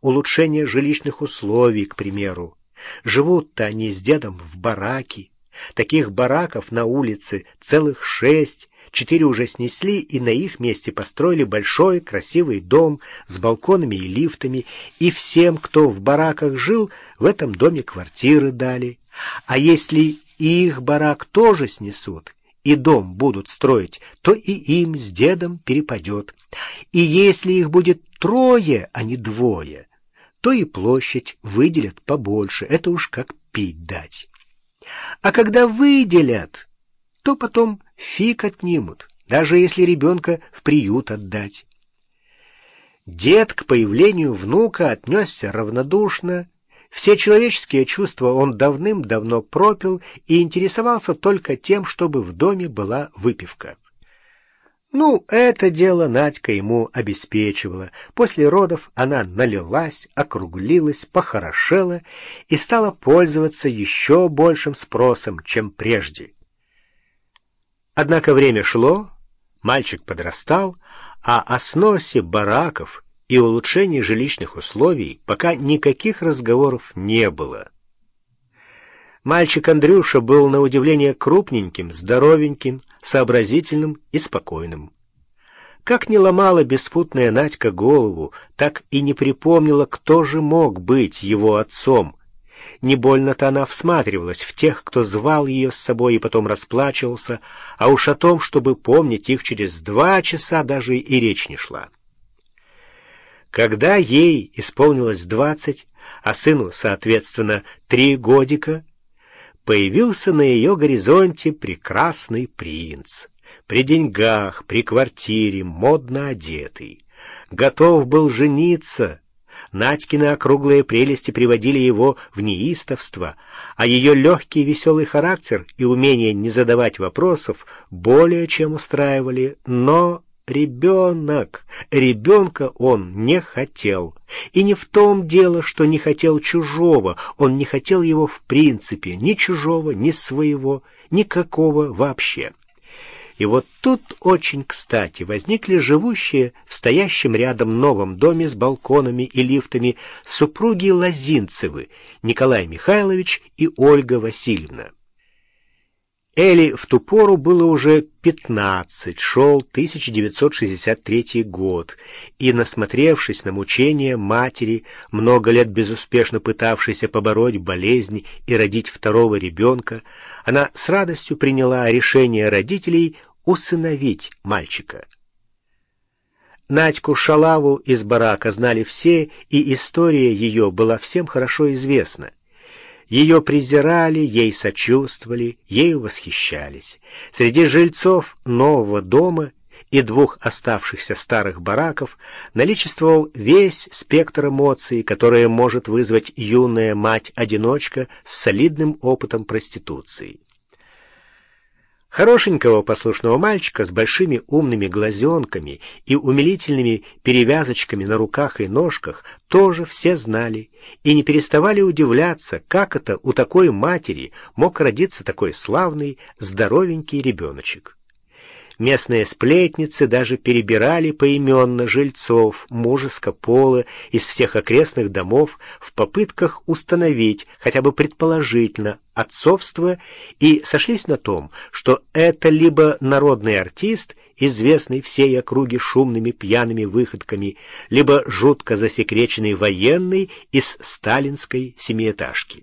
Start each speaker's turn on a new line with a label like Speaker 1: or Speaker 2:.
Speaker 1: улучшение жилищных условий, к примеру. Живут-то они с дедом в бараке. Таких бараков на улице целых шесть, четыре уже снесли и на их месте построили большой красивый дом с балконами и лифтами, и всем, кто в бараках жил, в этом доме квартиры дали. А если их барак тоже снесут, и дом будут строить, то и им с дедом перепадет. И если их будет трое, а не двое, то и площадь выделят побольше, это уж как пить дать. А когда выделят, то потом фиг отнимут, даже если ребенка в приют отдать. Дед к появлению внука отнесся равнодушно, все человеческие чувства он давным-давно пропил и интересовался только тем, чтобы в доме была выпивка. Ну, это дело Надька ему обеспечивала. После родов она налилась, округлилась, похорошела и стала пользоваться еще большим спросом, чем прежде. Однако время шло, мальчик подрастал, а о сносе бараков и улучшении жилищных условий пока никаких разговоров не было. Мальчик Андрюша был на удивление крупненьким, здоровеньким, сообразительным и спокойным. Как не ломала беспутная Надька голову, так и не припомнила, кто же мог быть его отцом. Не больно-то она всматривалась в тех, кто звал ее с собой и потом расплачивался, а уж о том, чтобы помнить их через два часа, даже и речь не шла. Когда ей исполнилось двадцать, а сыну, соответственно, три годика, появился на ее горизонте прекрасный принц. При деньгах, при квартире, модно одетый. Готов был жениться. Надькины округлые прелести приводили его в неистовство, а ее легкий веселый характер и умение не задавать вопросов более чем устраивали, но Ребенок. Ребенка он не хотел. И не в том дело, что не хотел чужого. Он не хотел его в принципе, ни чужого, ни своего, никакого вообще. И вот тут очень кстати возникли живущие в стоящем рядом новом доме с балконами и лифтами супруги Лозинцевы, Николай Михайлович и Ольга Васильевна. Эли в ту пору было уже пятнадцать, шел 1963 год, и, насмотревшись на мучения матери, много лет безуспешно пытавшейся побороть болезнь и родить второго ребенка, она с радостью приняла решение родителей усыновить мальчика. Надьку Шалаву из барака знали все, и история ее была всем хорошо известна. Ее презирали, ей сочувствовали, ею восхищались. Среди жильцов нового дома и двух оставшихся старых бараков наличествовал весь спектр эмоций, которые может вызвать юная мать-одиночка с солидным опытом проституции. Хорошенького послушного мальчика с большими умными глазенками и умилительными перевязочками на руках и ножках тоже все знали и не переставали удивляться, как это у такой матери мог родиться такой славный, здоровенький ребеночек. Местные сплетницы даже перебирали поименно жильцов мужеско пола из всех окрестных домов в попытках установить, хотя бы предположительно, отцовство и сошлись на том, что это либо народный артист, известный всей округе шумными пьяными выходками, либо жутко засекреченный военный из сталинской семиэтажки.